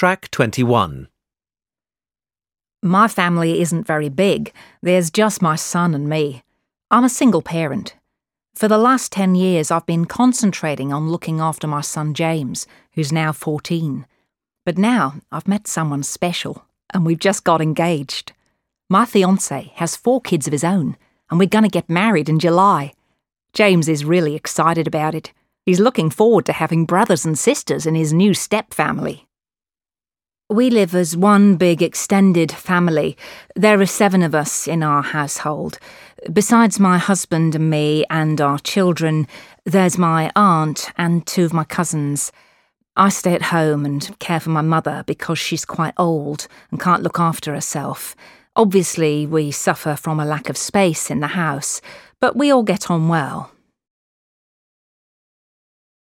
Track 21. My family isn't very big. There's just my son and me. I'm a single parent. For the last 10 years, I've been concentrating on looking after my son James, who's now 14. But now I've met someone special, and we've just got engaged. My fiance has four kids of his own, and we're going to get married in July. James is really excited about it. He's looking forward to having brothers and sisters in his new step family. We live as one big extended family. There are seven of us in our household. Besides my husband and me and our children, there's my aunt and two of my cousins. I stay at home and care for my mother because she's quite old and can't look after herself. Obviously, we suffer from a lack of space in the house, but we all get on well.